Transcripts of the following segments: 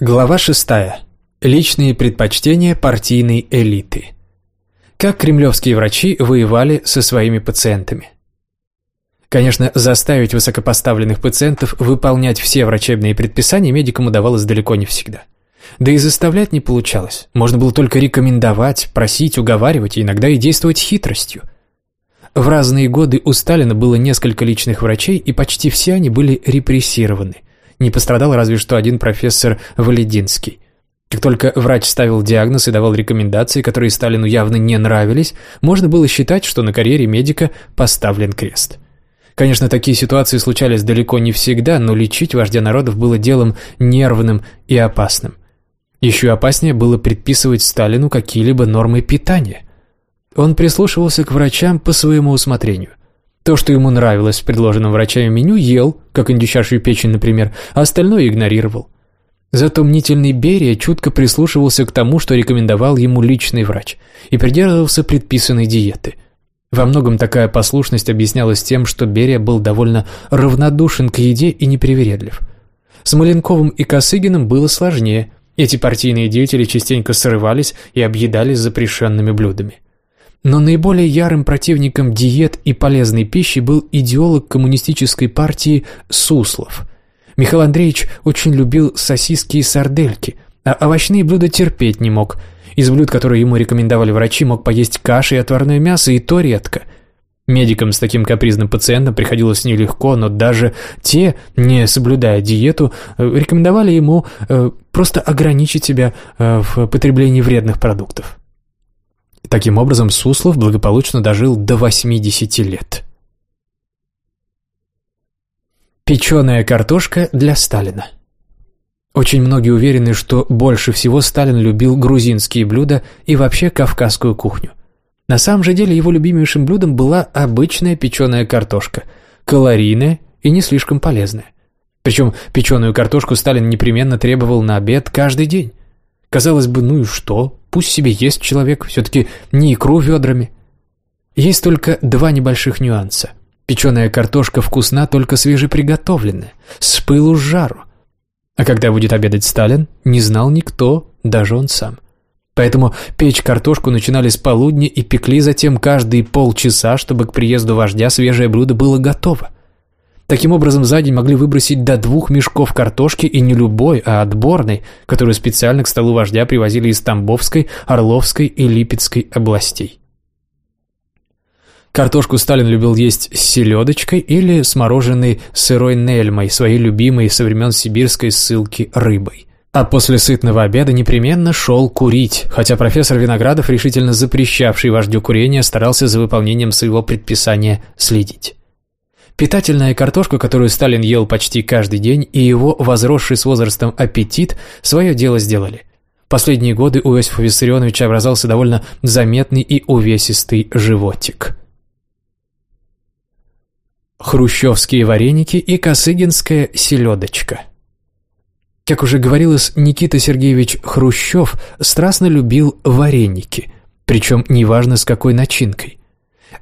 Глава 6. Личные предпочтения партийной элиты. Как кремлевские врачи воевали со своими пациентами. Конечно, заставить высокопоставленных пациентов выполнять все врачебные предписания медикам удавалось далеко не всегда. Да и заставлять не получалось. Можно было только рекомендовать, просить, уговаривать, иногда и действовать хитростью. В разные годы у Сталина было несколько личных врачей, и почти все они были репрессированы – не пострадал разве что один профессор Валединский. Как только врач ставил диагноз и давал рекомендации, которые Сталину явно не нравились, можно было считать, что на карьере медика поставлен крест. Конечно, такие ситуации случались далеко не всегда, но лечить вождя народов было делом нервным и опасным. Еще опаснее было предписывать Сталину какие-либо нормы питания. Он прислушивался к врачам по своему усмотрению – то, что ему нравилось в предложенном врачами меню, ел, как индюшачью печень, например, а остальное игнорировал. Зато мнительный Берия чутко прислушивался к тому, что рекомендовал ему личный врач, и придерживался предписанной диеты. Во многом такая послушность объяснялась тем, что Берия был довольно равнодушен к еде и непривередлив. С Маленковым и Косыгиным было сложнее. Эти партийные деятели частенько срывались и объедались запрещенными блюдами. Но наиболее ярым противником диет и полезной пищи был идеолог коммунистической партии Суслов. Михаил Андреевич очень любил сосиски и сардельки, а овощные блюда терпеть не мог. Из блюд, которые ему рекомендовали врачи, мог поесть каши и отварное мясо, и то редко. Медикам с таким капризным пациентом приходилось нелегко, но даже те, не соблюдая диету, э, рекомендовали ему э, просто ограничить себя э, в потреблении вредных продуктов. Таким образом, Суслов благополучно дожил до 80 лет. Печеная картошка для Сталина Очень многие уверены, что больше всего Сталин любил грузинские блюда и вообще кавказскую кухню. На самом же деле его любимейшим блюдом была обычная печеная картошка, калорийная и не слишком полезная. Причем печеную картошку Сталин непременно требовал на обед каждый день. Казалось бы, ну и что? Пусть себе есть человек, все-таки не икру ведрами. Есть только два небольших нюанса. Печеная картошка вкусна только свежеприготовленная, с пылу с жару. А когда будет обедать Сталин, не знал никто, даже он сам. Поэтому печь картошку начинали с полудня и пекли затем каждые полчаса, чтобы к приезду вождя свежее блюдо было готово. Таким образом, за день могли выбросить до двух мешков картошки и не любой, а отборной, которую специально к столу вождя привозили из Тамбовской, Орловской и Липецкой областей. Картошку Сталин любил есть с селедочкой или с мороженой сырой нельмой, своей любимой со времен сибирской ссылки рыбой. А после сытного обеда непременно шел курить, хотя профессор Виноградов, решительно запрещавший вождю курения, старался за выполнением своего предписания следить. Питательная картошка, которую Сталин ел почти каждый день, и его возросший с возрастом аппетит свое дело сделали. Последние годы у Иосифа Виссарионовича образовался довольно заметный и увесистый животик. Хрущевские вареники и косыгинская селедочка. Как уже говорилось, Никита Сергеевич Хрущев страстно любил вареники, причем неважно с какой начинкой.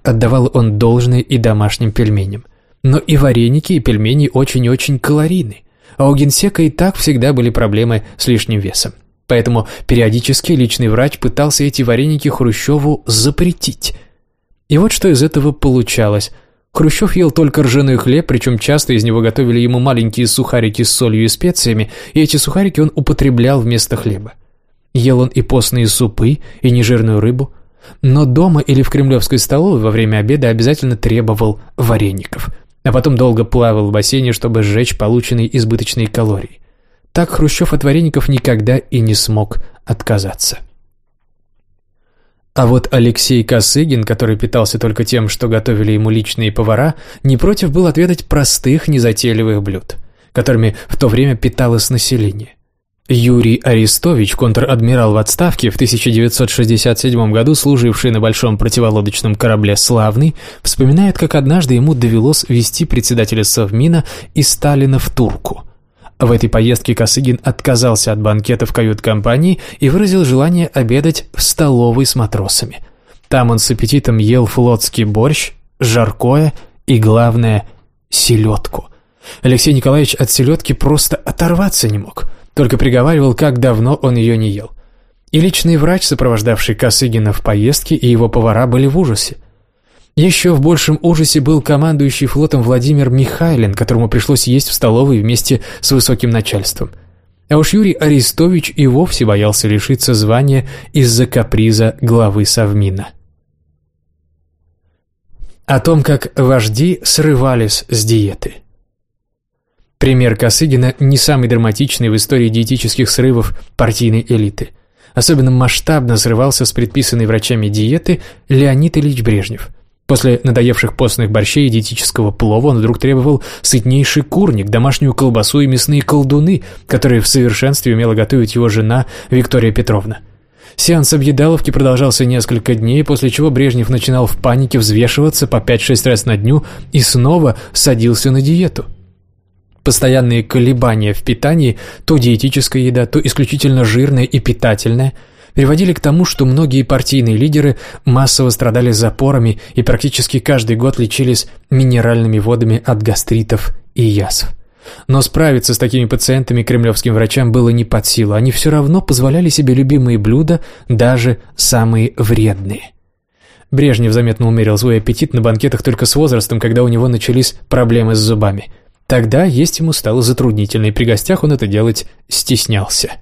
Отдавал он должное и домашним пельменям. Но и вареники, и пельмени очень-очень калорийны. А у генсека и так всегда были проблемы с лишним весом. Поэтому периодически личный врач пытался эти вареники Хрущеву запретить. И вот что из этого получалось. Хрущев ел только ржаной хлеб, причем часто из него готовили ему маленькие сухарики с солью и специями, и эти сухарики он употреблял вместо хлеба. Ел он и постные супы, и нежирную рыбу. Но дома или в кремлевской столовой во время обеда обязательно требовал вареников – а потом долго плавал в бассейне, чтобы сжечь полученные избыточные калории. Так Хрущев от вареников никогда и не смог отказаться. А вот Алексей Косыгин, который питался только тем, что готовили ему личные повара, не против был отведать простых, незатейливых блюд, которыми в то время питалось население. Юрий Арестович, контр-адмирал в отставке, в 1967 году служивший на большом противолодочном корабле «Славный», вспоминает, как однажды ему довелось вести председателя Совмина и Сталина в Турку. В этой поездке Косыгин отказался от банкета в кают-компании и выразил желание обедать в столовой с матросами. Там он с аппетитом ел флотский борщ, жаркое и, главное, селедку. Алексей Николаевич от селедки просто оторваться не мог – только приговаривал, как давно он ее не ел. И личный врач, сопровождавший Косыгина в поездке, и его повара были в ужасе. Еще в большем ужасе был командующий флотом Владимир Михайлин, которому пришлось есть в столовой вместе с высоким начальством. А уж Юрий Арестович и вовсе боялся лишиться звания из-за каприза главы Совмина. О том, как вожди срывались с диеты. Пример Косыгина не самый драматичный в истории диетических срывов партийной элиты. Особенно масштабно срывался с предписанной врачами диеты Леонид Ильич Брежнев – После надоевших постных борщей и диетического плова он вдруг требовал сытнейший курник, домашнюю колбасу и мясные колдуны, которые в совершенстве умела готовить его жена Виктория Петровна. Сеанс объедаловки продолжался несколько дней, после чего Брежнев начинал в панике взвешиваться по 5-6 раз на дню и снова садился на диету. Постоянные колебания в питании, то диетическая еда, то исключительно жирная и питательная – приводили к тому, что многие партийные лидеры массово страдали запорами и практически каждый год лечились минеральными водами от гастритов и язв. Но справиться с такими пациентами кремлевским врачам было не под силу, они все равно позволяли себе любимые блюда, даже самые вредные. Брежнев заметно умерил свой аппетит на банкетах только с возрастом, когда у него начались проблемы с зубами. Тогда есть ему стало затруднительно, и при гостях он это делать стеснялся.